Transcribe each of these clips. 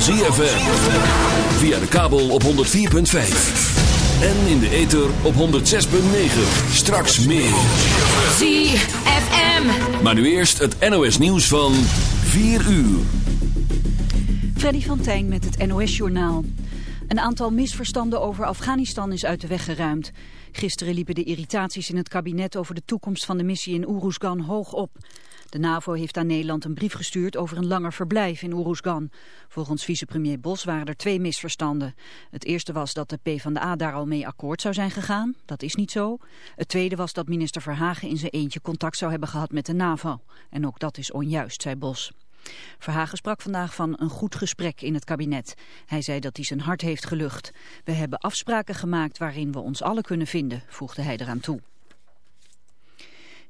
Van ZFM. Via de kabel op 104.5. En in de ether op 106.9. Straks meer. ZFM. Maar nu eerst het NOS nieuws van 4 uur. Freddy van Tijn met het NOS-journaal. Een aantal misverstanden over Afghanistan is uit de weg geruimd. Gisteren liepen de irritaties in het kabinet over de toekomst van de missie in Oeroesgan hoog op. De NAVO heeft aan Nederland een brief gestuurd over een langer verblijf in Oeroesgan. Volgens vicepremier Bos waren er twee misverstanden. Het eerste was dat de PvdA daar al mee akkoord zou zijn gegaan. Dat is niet zo. Het tweede was dat minister Verhagen in zijn eentje contact zou hebben gehad met de NAVO. En ook dat is onjuist, zei Bos. Verhagen sprak vandaag van een goed gesprek in het kabinet. Hij zei dat hij zijn hart heeft gelucht. We hebben afspraken gemaakt waarin we ons allen kunnen vinden, voegde hij eraan toe.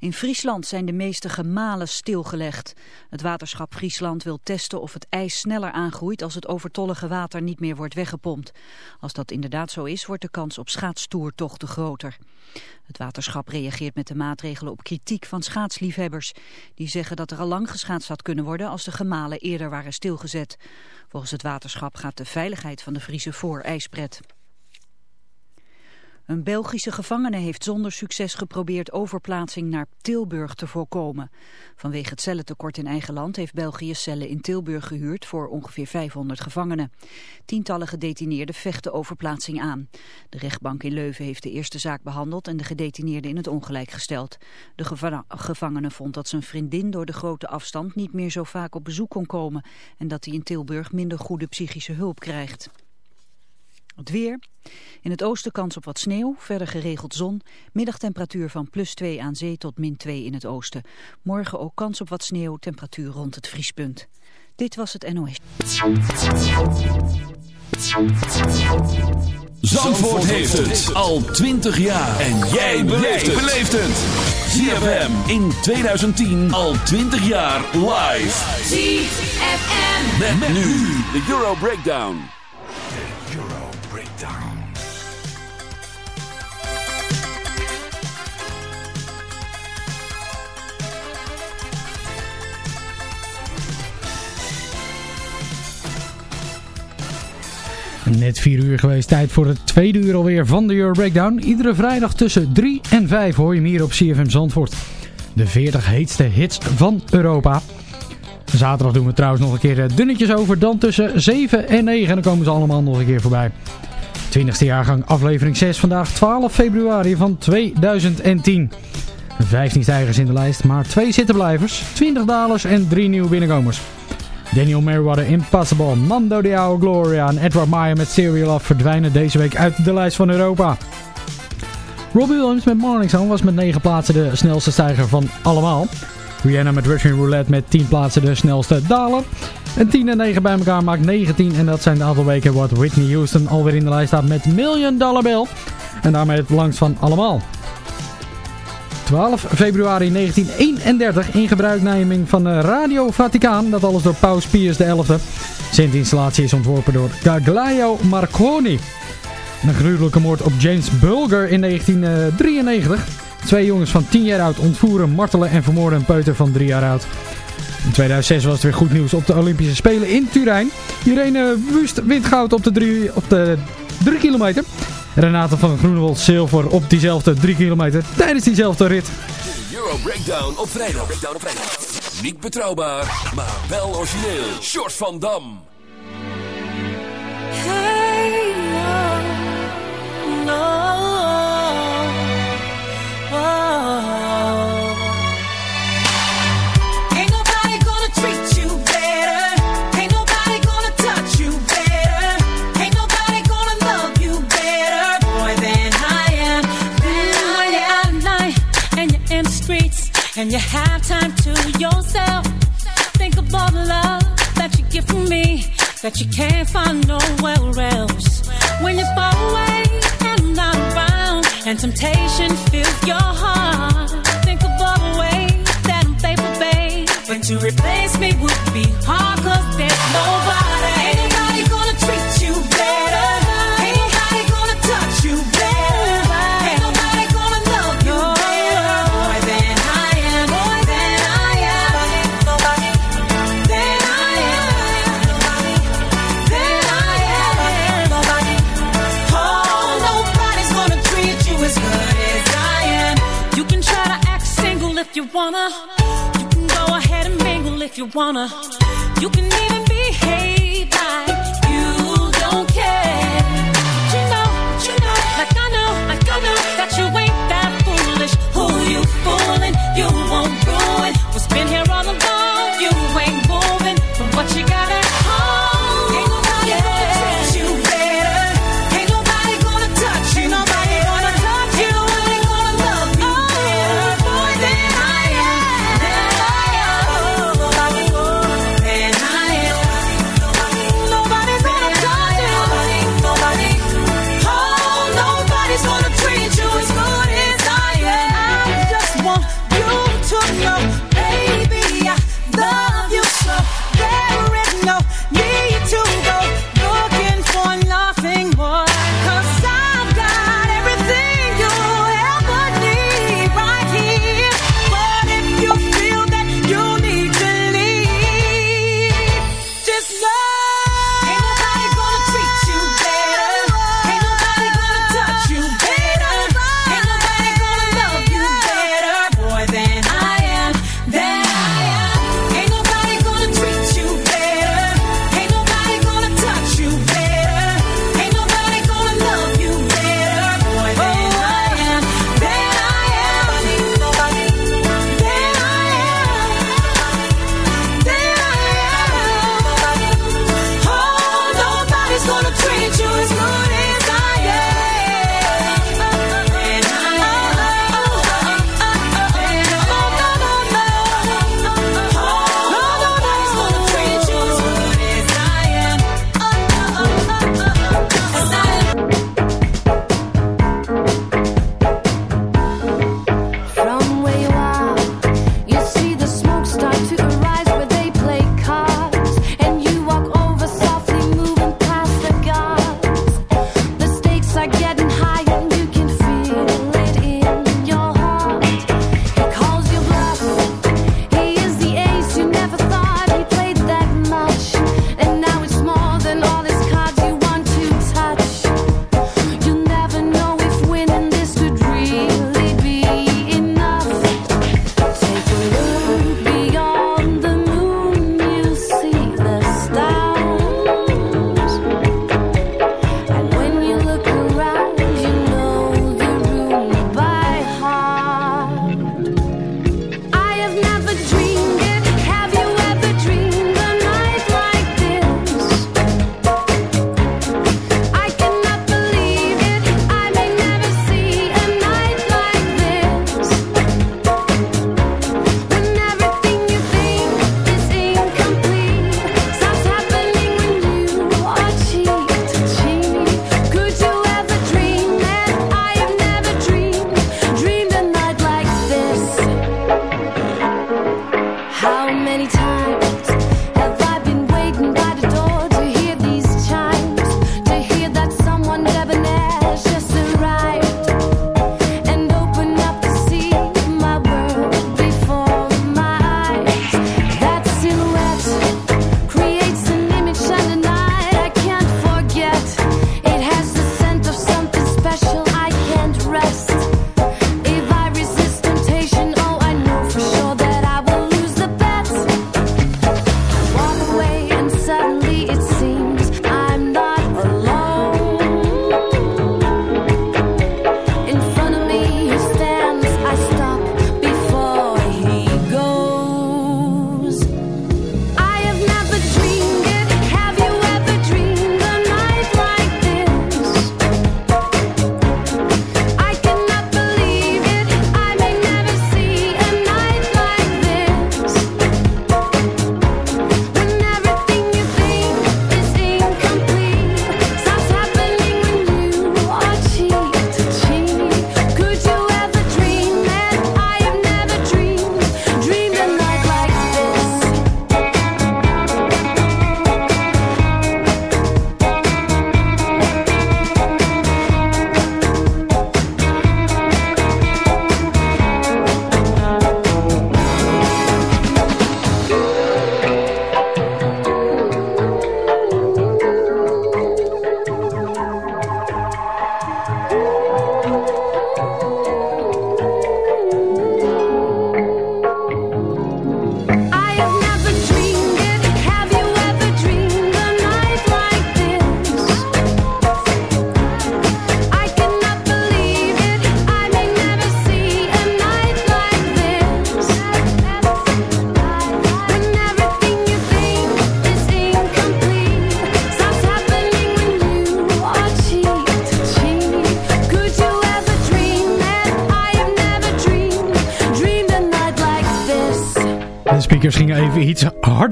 In Friesland zijn de meeste gemalen stilgelegd. Het waterschap Friesland wil testen of het ijs sneller aangroeit als het overtollige water niet meer wordt weggepompt. Als dat inderdaad zo is, wordt de kans op schaatstoertochten groter. Het waterschap reageert met de maatregelen op kritiek van schaatsliefhebbers. Die zeggen dat er al lang geschaatst had kunnen worden als de gemalen eerder waren stilgezet. Volgens het waterschap gaat de veiligheid van de Friese voor ijspret. Een Belgische gevangene heeft zonder succes geprobeerd overplaatsing naar Tilburg te voorkomen. Vanwege het cellentekort in eigen land heeft België cellen in Tilburg gehuurd voor ongeveer 500 gevangenen. Tientallen gedetineerden vechten overplaatsing aan. De rechtbank in Leuven heeft de eerste zaak behandeld en de gedetineerden in het ongelijk gesteld. De gevangene vond dat zijn vriendin door de grote afstand niet meer zo vaak op bezoek kon komen en dat hij in Tilburg minder goede psychische hulp krijgt. Het weer. In het oosten kans op wat sneeuw, verder geregeld zon. Middagtemperatuur van plus 2 aan zee tot min 2 in het oosten. Morgen ook kans op wat sneeuw, temperatuur rond het vriespunt. Dit was het NOS. Zandvoort heeft het al 20 jaar. En jij beleeft het. ZFM in 2010 al 20 jaar live. ZFM. Met, nu de Euro Breakdown. Net 4 uur geweest, tijd voor het tweede uur alweer van de Euro Breakdown. Iedere vrijdag tussen 3 en 5 hoor je hem hier op CFM Zandvoort. De 40 heetste hits van Europa. Zaterdag doen we trouwens nog een keer dunnetjes over. Dan tussen 7 en 9 en dan komen ze allemaal nog een keer voorbij. 20e jaargang aflevering 6 vandaag 12 februari van 2010. 15 stijgers in de lijst, maar 2 zittenblijvers, 20 dalers en 3 nieuwe binnenkomers. Daniel Merriweather, Impossible, Mando Diao, Gloria en Edward Maya met Serial Love verdwijnen deze week uit de lijst van Europa. Robbie Williams met Morning was met 9 plaatsen de snelste stijger van allemaal. Rihanna met Russian Roulette met 10 plaatsen de snelste daler. En 10 en 9 bij elkaar maakt 19 en dat zijn het aantal weken wat Whitney Houston alweer in de lijst staat met Million Dollar Bill. En daarmee het langst van allemaal. 12 februari 1931 in gebruikneming van Radio Vaticaan. Dat alles door Paus Pius XI. Sint-installatie is ontworpen door Gaglio Marconi. Een gruwelijke moord op James Bulger in 1993. Twee jongens van 10 jaar oud ontvoeren, martelen en vermoorden een peuter van 3 jaar oud. In 2006 was het weer goed nieuws op de Olympische Spelen in Turijn. Irene Wust wint goud op de 3 op de 3 kilometer. Renate van Groenewold zilver op diezelfde 3 kilometer tijdens diezelfde rit. De Euro Breakdown op vrijdag. Breakdown op vrijdag. Niet betrouwbaar, maar wel origineel. Short van Dam. Hey, no, no, and you have time to yourself. Think of all the love that you get from me, that you can't find nowhere else. When you fall away and I'm not around, and temptation fills your heart. Think of all the ways that I'm faithful, babe. But to replace me would be hard, cause there's nobody you wanna. You can even behave like you don't care. But you know, you know, like I know, like I know that you ain't.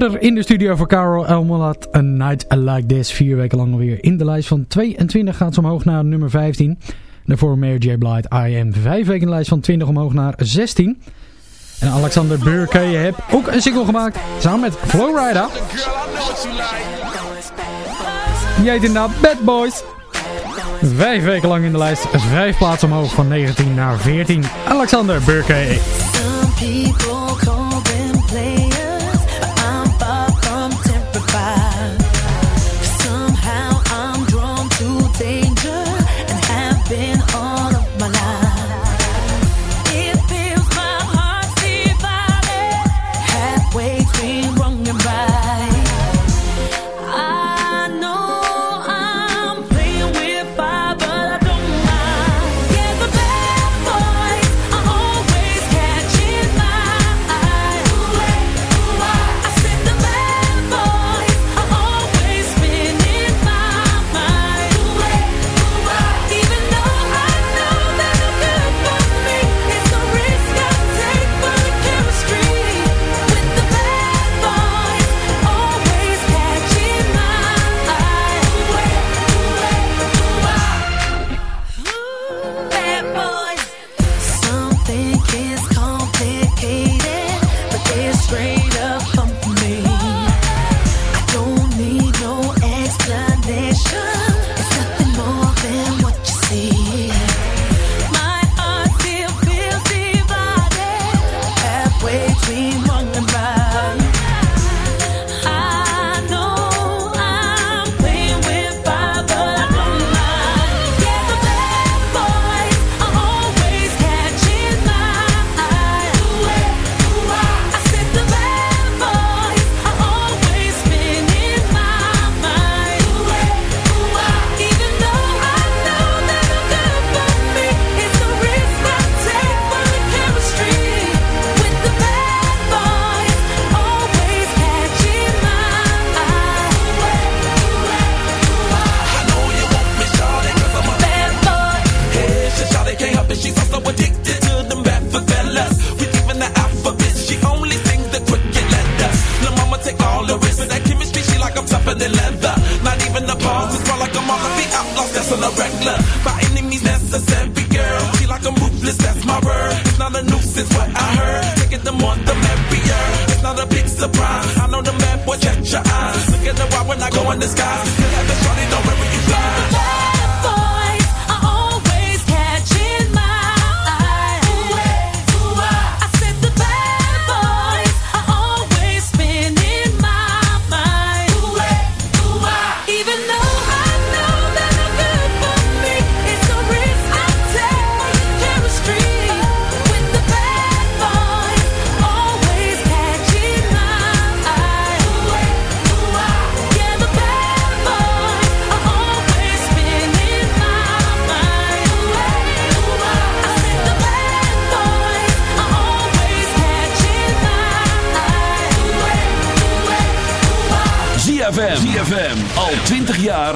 in de studio voor Carol Elmolat. A Night Like This, vier weken lang alweer in de lijst van 22 gaat ze omhoog naar nummer 15. Daarvoor Mary J. Blight, I Am, vijf weken in de lijst van 20 omhoog naar 16. En Alexander Burke heeft ook een single gemaakt samen met Flowrider. Die heet inderdaad Bad Boys. Vijf weken lang in de lijst, vijf plaatsen omhoog van 19 naar 14. Alexander Burke.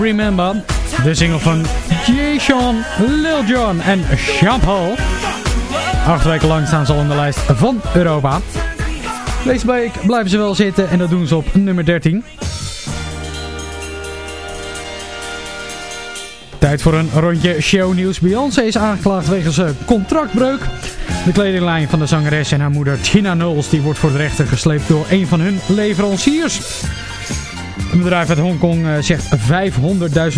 Remember? De single van Jay Sean, Lil Jon en Sean Paul. Acht weken lang staan ze al in de lijst van Europa. Deze week blijven ze wel zitten en dat doen ze op nummer 13. Tijd voor een rondje shownieuws. Beyoncé is aangeklaagd wegens eh, contractbreuk. De kledinglijn van de zangeres en haar moeder Tina Knowles die wordt voor de rechter gesleept door een van hun leveranciers. Een bedrijf uit Hongkong eh, zegt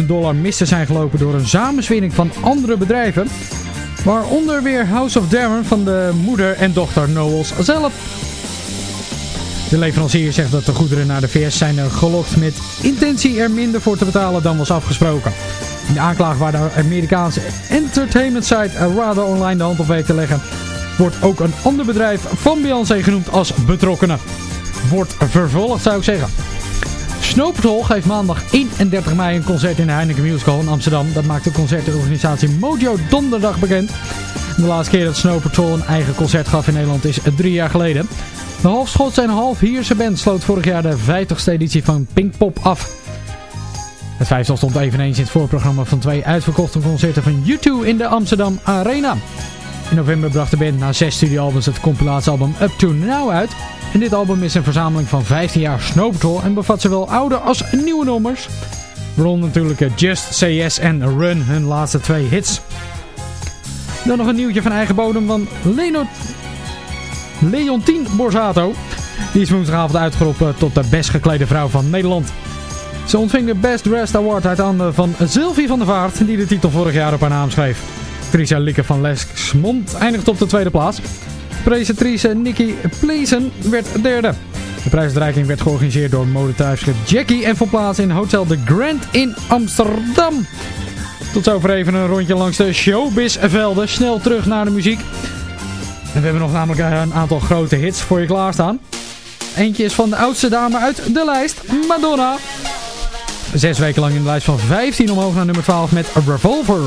500.000 dollar mis te zijn gelopen door een samenswering van andere bedrijven. Waaronder weer House of Darren van de moeder en dochter Knowles zelf. De leverancier zegt dat de goederen naar de VS zijn eh, gelokt met intentie er minder voor te betalen dan was afgesproken. In de aanklaag waar de Amerikaanse entertainment site Radar Online de hand op weet te leggen, wordt ook een ander bedrijf van Beyoncé genoemd als betrokkenen. Wordt vervolgd zou ik zeggen. Snow Patrol geeft maandag 31 mei een concert in de Heineken Musical in Amsterdam. Dat maakt de concertorganisatie Mojo donderdag bekend. De laatste keer dat Snow Patrol een eigen concert gaf in Nederland is drie jaar geleden. De half Schotse en half Hierse band sloot vorig jaar de 50ste editie van Pinkpop af. Het vijftal stond eveneens in het voorprogramma van twee uitverkochte concerten van U2 in de Amsterdam Arena. In november bracht de band na zes studioalbums het compilatiealbum Up To Now uit. En dit album is een verzameling van 15 jaar Snow en bevat zowel oude als nieuwe nummers. Waaronder natuurlijk eh, Just Say Yes en Run, hun laatste twee hits. Dan nog een nieuwtje van eigen bodem van Leno... Leontien Borsato. Die is woensdagavond uitgeroepen tot de best geklede vrouw van Nederland. Ze ontving de Best Dressed Award uit handen van Sylvie van der Vaart, die de titel vorig jaar op haar naam schreef. Tricia Lieke van Lexmond eindigt op de tweede plaats. Presentatrice Nikki Pleasen werd derde. De prijsuitreiking werd georganiseerd door modetijdschrift Jackie en vond plaats in Hotel de Grand in Amsterdam. Tot zover even een rondje langs de showbizvelden. Snel terug naar de muziek. En we hebben nog namelijk een aantal grote hits voor je klaarstaan. Eentje is van de oudste dame uit de lijst, Madonna. Zes weken lang in de lijst van 15 omhoog naar nummer 12 met Revolver.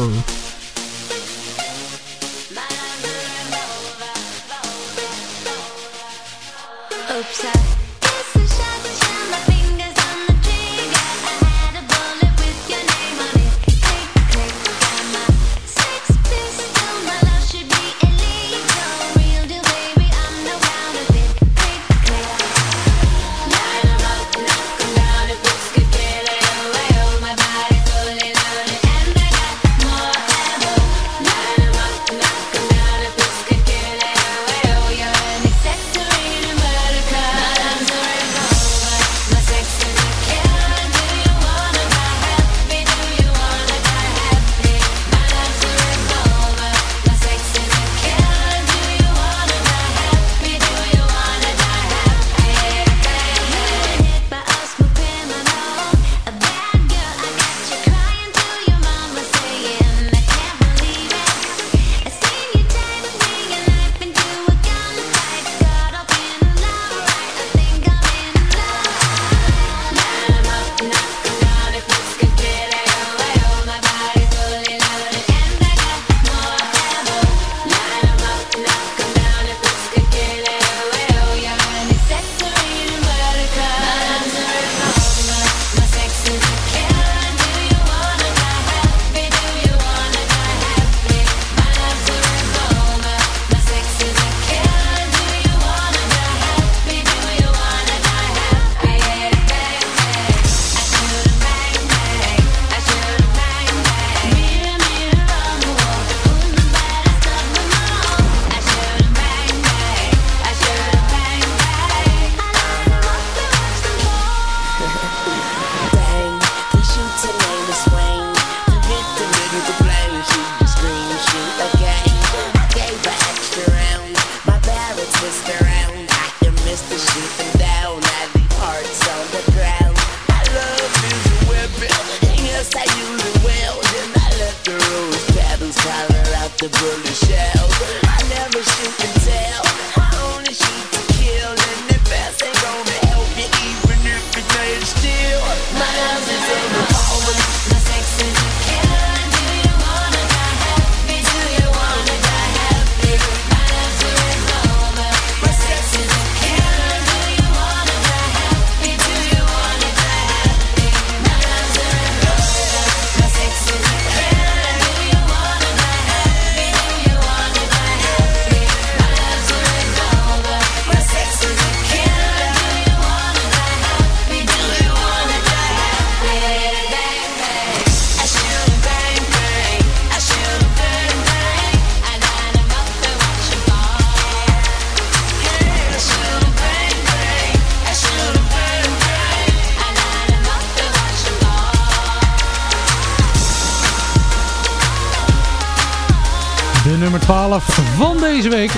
Van deze week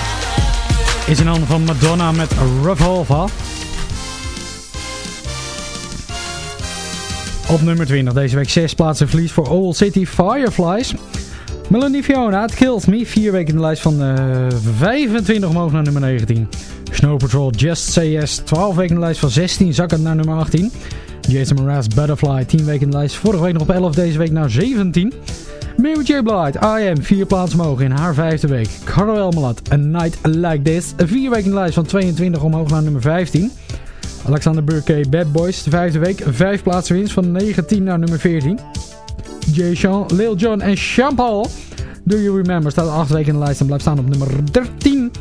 is in handen van Madonna met Revolver. Op nummer 20 deze week 6 plaatsen verlies voor Owl City Fireflies. Melanie Fiona, It Kills Me, 4 weken in de lijst van eh 25 omhoog naar nummer 19. Snow Patrol Just Say Yes, 12 weken in de lijst van 16 zakkend naar nummer 18. Jason Mraz Butterfly, 10 weken in de lijst, vorige week nog op 11, deze week naar 17. Mary J. Blige, I Am, 4 plaatsen omhoog in haar vijfde week. Carol Elmalat, A Night Like This, 4 weken in de lijst van 22 omhoog naar nummer 15. Alexander Burke, Bad Boys, de vijfde week, 5 plaatsen winst van 19 naar nummer 14. Jay Sean, Lil Jon en Sean Paul. Do You Remember staat 8 weken in de lijst en blijft staan op nummer 13.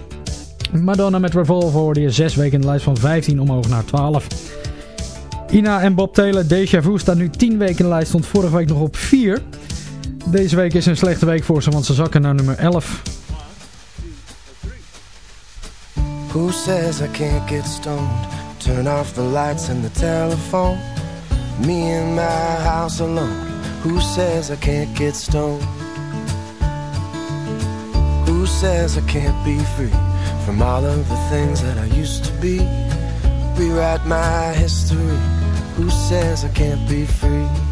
Madonna met Revolver hoorde je 6 weken in de lijst van 15 omhoog naar 12. Ina en Bob Taylor, Deja Vu staat nu 10 weken in de lijst, stond vorige week nog op 4. Deze week is een slechte week voor ze, want ze zakken naar nummer 11. Who says I can't get stoned? Turn off the lights and the telephone. Me in my house alone. Who says I can't get stoned? Who says I can't be free from all of the things that I used to be? Rewrite my history. Who says I can't be free?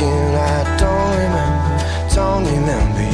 again, I don't remember, don't remember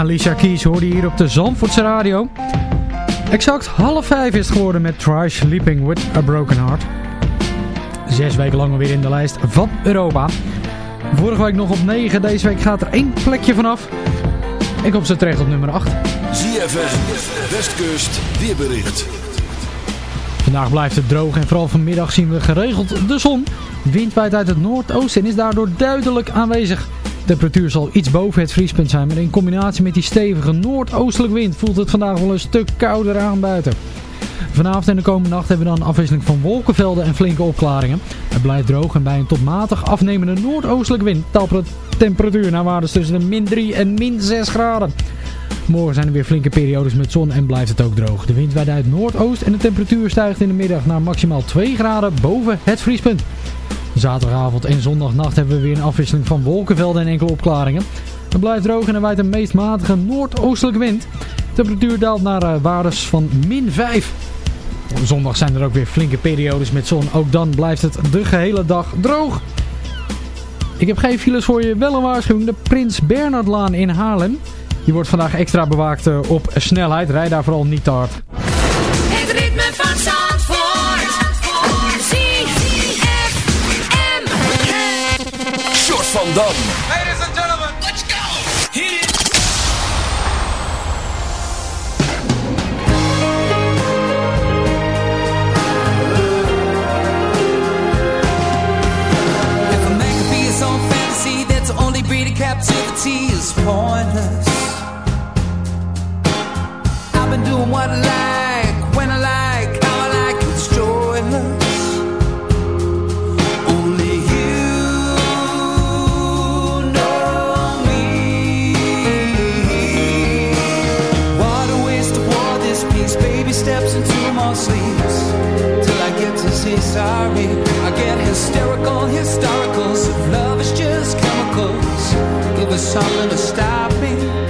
Alicia Keys hoorde hier op de Zandvoortse radio. Exact half vijf is het geworden met Try Sleeping With A Broken Heart. Zes weken lang weer in de lijst van Europa. Vorige week nog op 9, deze week gaat er één plekje vanaf. Ik kom zo terecht op nummer 8. ZFM, Westkust, weerbericht. Vandaag blijft het droog en vooral vanmiddag zien we geregeld de zon. Wind waait uit het noordoosten en is daardoor duidelijk aanwezig. De temperatuur zal iets boven het vriespunt zijn, maar in combinatie met die stevige noordoostelijke wind voelt het vandaag wel een stuk kouder aan buiten. Vanavond en de komende nacht hebben we dan afwisseling van wolkenvelden en flinke opklaringen. Het blijft droog en bij een tot matig afnemende noordoostelijke wind daalt de temperatuur naar waardes tussen de min 3 en min 6 graden. Morgen zijn er weer flinke periodes met zon en blijft het ook droog. De wind waait uit noordoost en de temperatuur stijgt in de middag naar maximaal 2 graden boven het vriespunt. Zaterdagavond en zondagnacht hebben we weer een afwisseling van wolkenvelden en enkele opklaringen. Het blijft droog en er waait een meest matige noordoostelijke wind. De temperatuur daalt naar uh, waardes van min 5. Op zondag zijn er ook weer flinke periodes met zon. Ook dan blijft het de gehele dag droog. Ik heb geen files voor je, wel een waarschuwing. De Prins Bernhardlaan in Haarlem. Die wordt vandaag extra bewaakt uh, op snelheid. Rijd daar vooral niet te hard. Van Dam. Ladies and gentlemen, let's go. Hit it. If a man could be his own fantasy, then to only breed in captivity is pointless. I've been doing what I like, say sorry. I get hysterical, historicals. Love is just chemicals, give us something to stop me.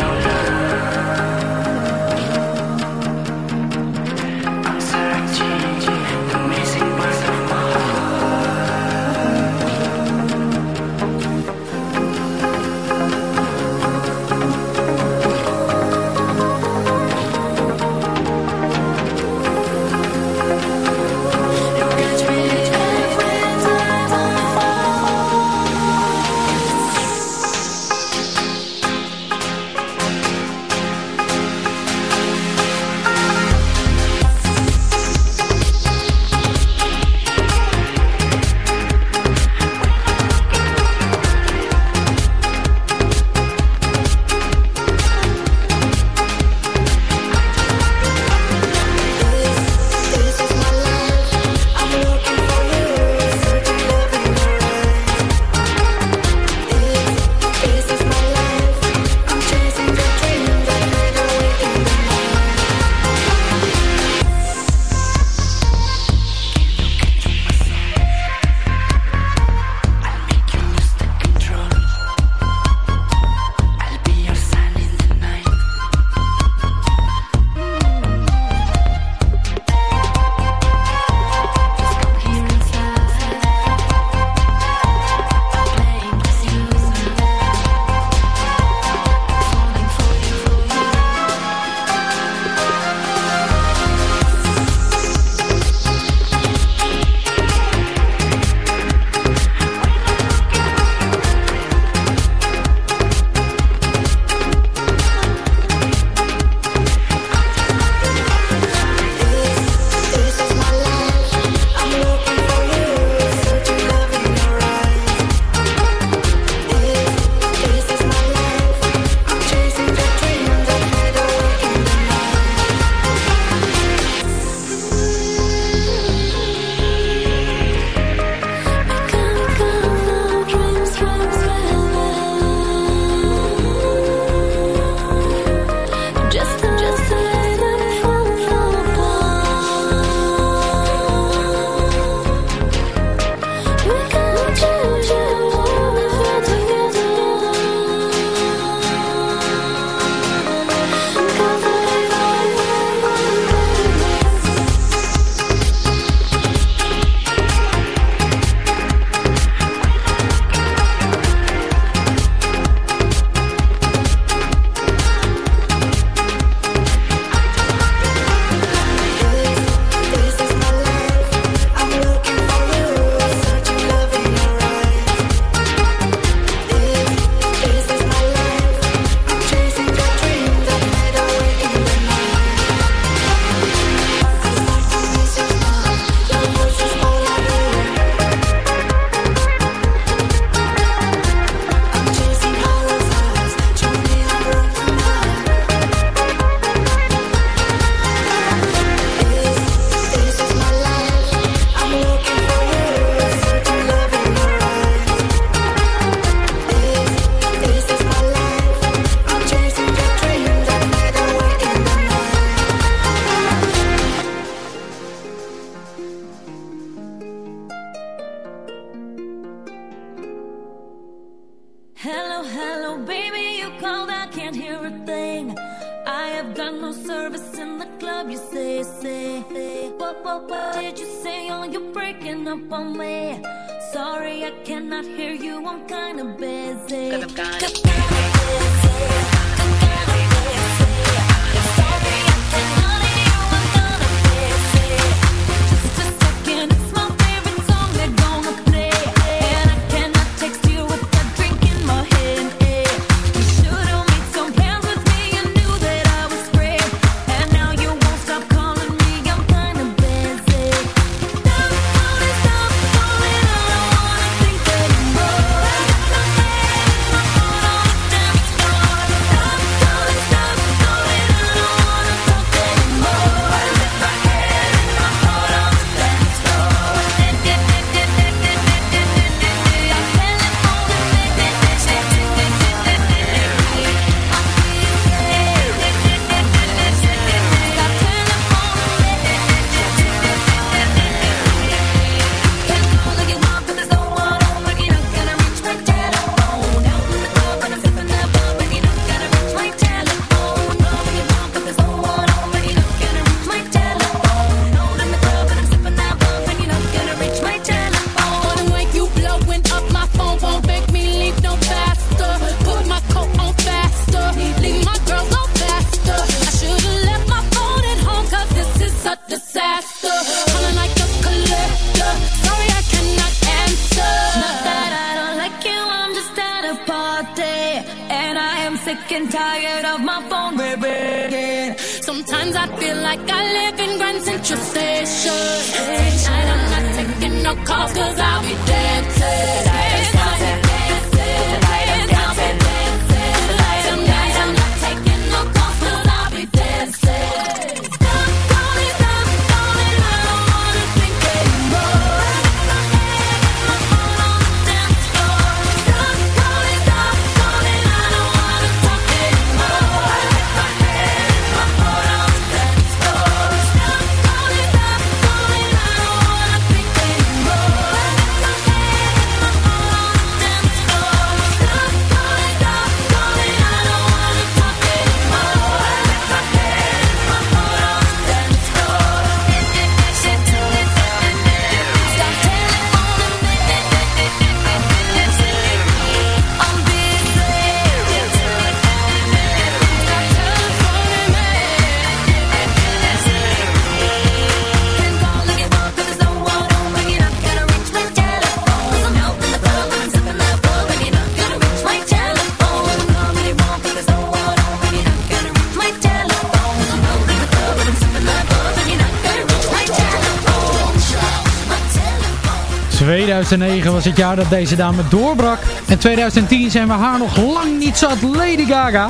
2009 was het jaar dat deze dame doorbrak. En 2010 zijn we haar nog lang niet zat, Lady Gaga.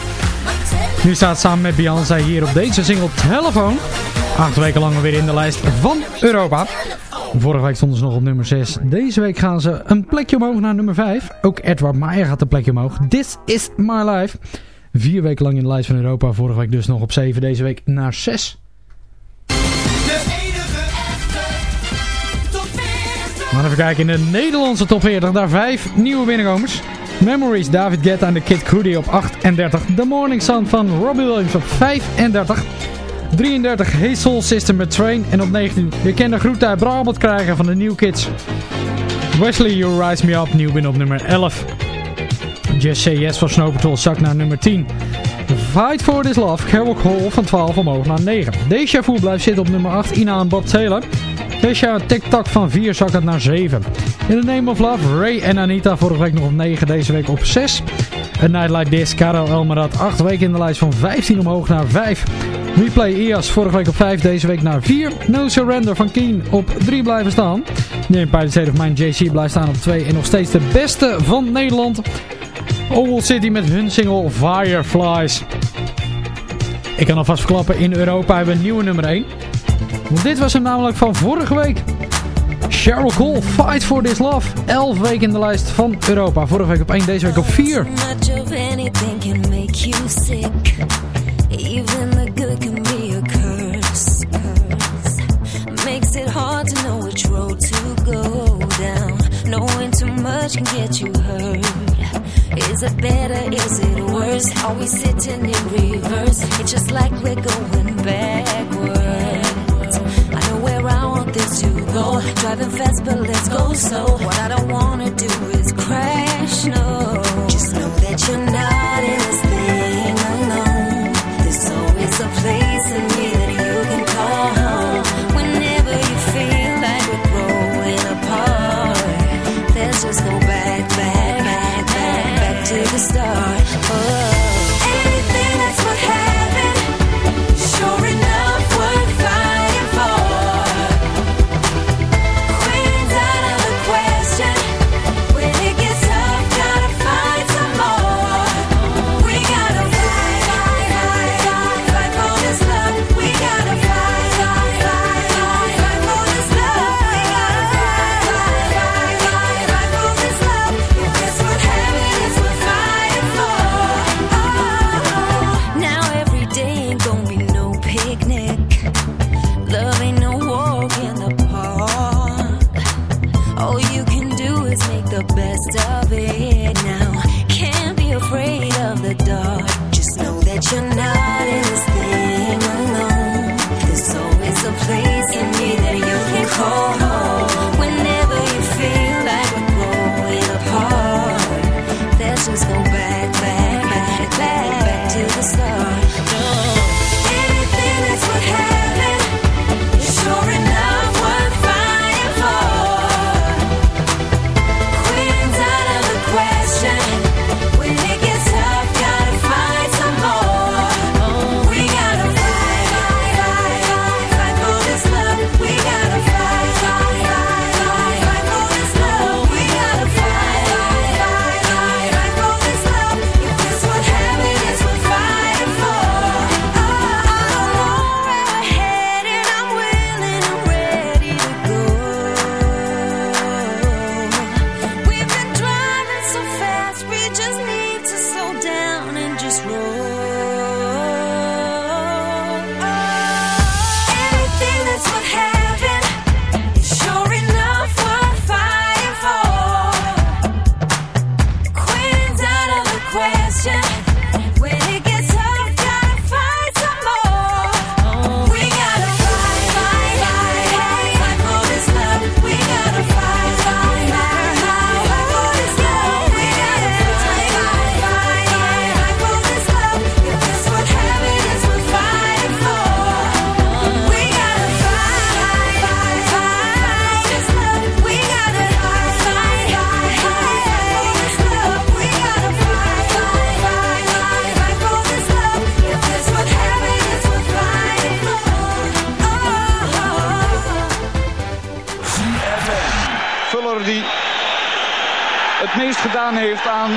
Nu staat samen met Beyoncé hier op deze single Telefoon. Acht weken lang weer in de lijst van Europa. Vorige week stonden ze nog op nummer 6. Deze week gaan ze een plekje omhoog naar nummer 5. Ook Edward Maier gaat een plekje omhoog. This is my life. Vier weken lang in de lijst van Europa. Vorige week dus nog op 7. Deze week naar 6. Gaan even kijken in de Nederlandse top 40. Daar vijf nieuwe binnenkomers. Memories, David Guetta en de Kid Cudi op 38. The Morning Sun van Robbie Williams op 35. 33 Hey Soul System met Train. En op 19 je kent de groet Brabant krijgen van de New Kids. Wesley, You Rise Me Up, nieuw binnen op nummer 11. Just Say Yes van Snow Patrol zak naar nummer 10. Fight For This Love, Carol Hall van 12 omhoog naar 9. Deja Vu blijft zitten op nummer 8, Ina en Bob Taylor. Kesha TikTok van 4 zakt het naar 7. In the Name of Love, Ray en Anita vorige week nog op 9, deze week op 6. A Night Like This, Karel Elmerad 8 weken in de lijst van 15 omhoog naar 5. Replay IAS vorige week op 5, deze week naar 4. No Surrender van Keen op 3 blijven staan. The Empire State of Mind JC blijft staan op 2 en nog steeds de beste van Nederland. Oval City met hun single Fireflies. Ik kan alvast verklappen, in Europa hebben we een nieuwe nummer 1. Dit was hem namelijk van vorige week. Cheryl Cole, Fight For This Love. 11 weken in de lijst van Europa. Vorige week op 1, deze week op 4. much of anything can make you sick. Even the good can be a curse. curse. Makes it hard to know which road to go down. Knowing too much can get you hurt. Is it better? Is it worse? Are we sitting in reverse? It's just like we're going backwards. To go. Driving fast, but let's go slow. What I don't wanna do is crash, no. Just know that you're not in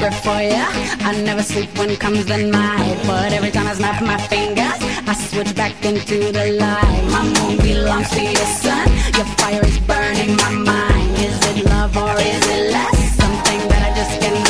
Secret for ya. I never sleep when comes the night, but every time I snap my fingers, I switch back into the light. My moon belongs to your sun. Your fire is burning my mind. Is it love or is it less? Something that I just can't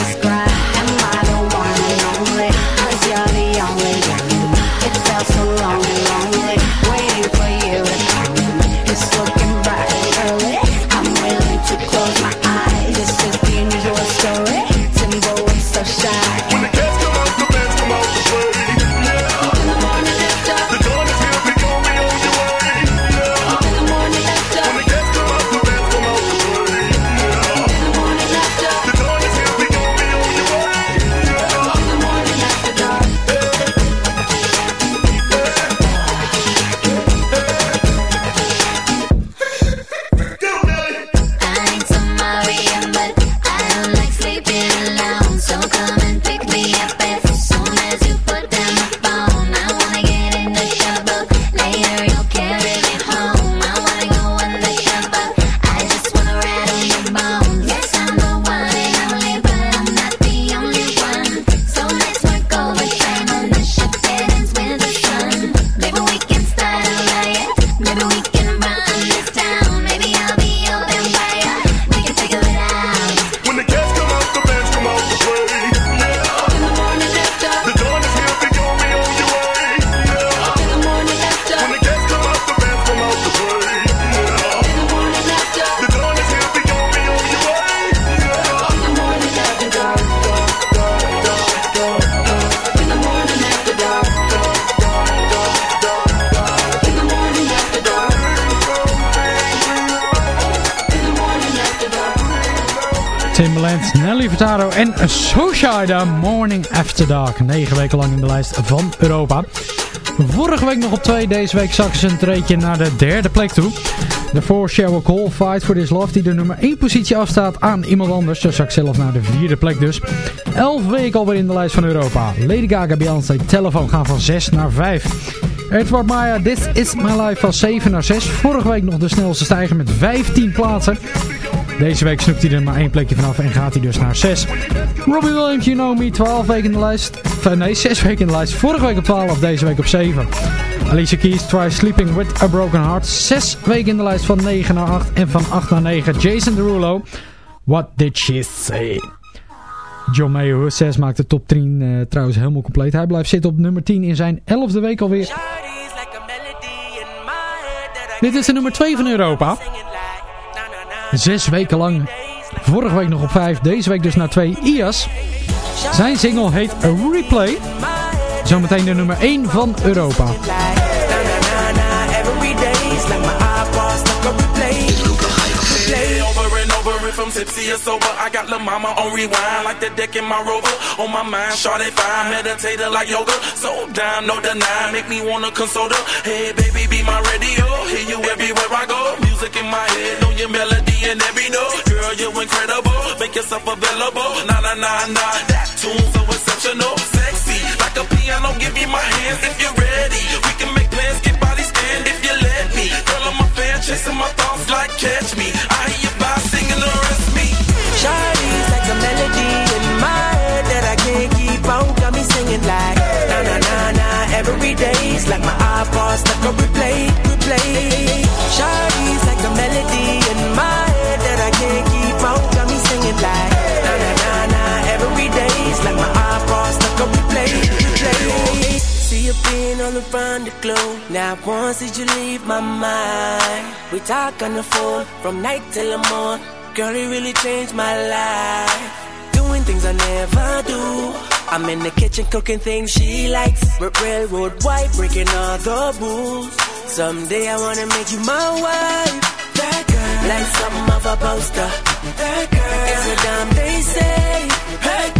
Timbaland, Nelly Furtado en Soshida Morning After Dark. Negen weken lang in de lijst van Europa. Vorige week nog op twee, deze week zakken ze een treetje naar de derde plek toe. Daarvoor Sheryl Cole, Fight for This Love, die de nummer 1 positie afstaat aan iemand anders. Ze zakt zelf naar de vierde plek dus. Elf weken alweer in de lijst van Europa. Lady Gaga, Beyoncé, Telefoon gaan van 6 naar 5. Edward Maya, This Is My Life van 7 naar 6. Vorige week nog de snelste stijger met 15 plaatsen. Deze week snoept hij er maar één plekje vanaf en gaat hij dus naar 6. Robbie Williams, You Know Me, 12 weken in de lijst. Of, nee, 6 weken in de lijst. Vorige week op 12, deze week op 7. Alicia Keys, Try Sleeping With A Broken Heart. 6 weken in de lijst van 9 naar 8 en van 8 naar 9. Jason Derulo, What Did She Say? John Mayer 6 maakt de top 10 eh, trouwens helemaal compleet. Hij blijft zitten op nummer 10 in zijn 11e week alweer. Dit is de nummer 2 van Europa. Zes weken lang. Vorige week nog op 5. Deze week dus naar 2. IAS. Zijn single heet A Replay. Zometeen de nummer 1 van Europa. Music in my head, know your melody and every note. Girl, you're incredible. Make yourself available. Nah, nah, nah, nah. That tune's so exceptional. sexy, like a piano. Give me my hands if you're ready. We can make plans, get body stand if you let me. Girl, I'm a fan, chasing my thoughts like catch me. I hear you by singing the rest me. Shawty's you all around the globe. Now once did you leave my mind? We talk on the phone from night till the morning. Girl, it really changed my life. Doing things I never do. I'm in the kitchen cooking things she likes. Railroad white, breaking all the rules. Someday I wanna make you my wife. That girl, like something of a poster. That girl is a damn they say. Hey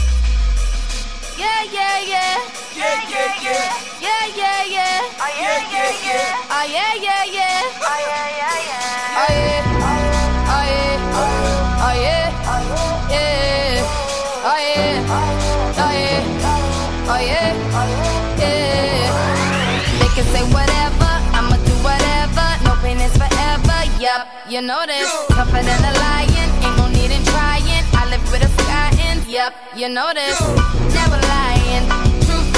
Yeah, yeah, yeah. Yeah, yeah, yeah. Yeah, yeah, yeah. Ah, yeah, yeah, yeah. Oh, yeah, yeah, yeah. Ah, yeah, yeah, yeah. Oh, yeah. Oh, yeah. Oh, yeah. Yeah. Oh, yeah. Oh, yeah. Oh, yeah. Yeah. They can say whatever. I'ma do whatever. No pain is forever. Yup, you know this. Tougher than a lion. Ain't no need in trying. I live with a sky in. Yup, you know this. Never lying.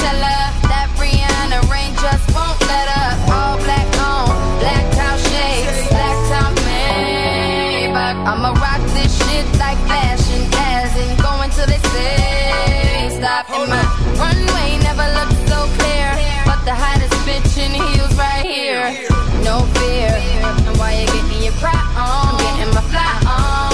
That Rihanna rain just won't let up. All black on, black shades, black. I'ma rock this shit like fashion, as in they say stop. My runway never looked so clear, but the hottest bitch in heels right here. No fear, and why you getting your cry on? I'm getting my fly on.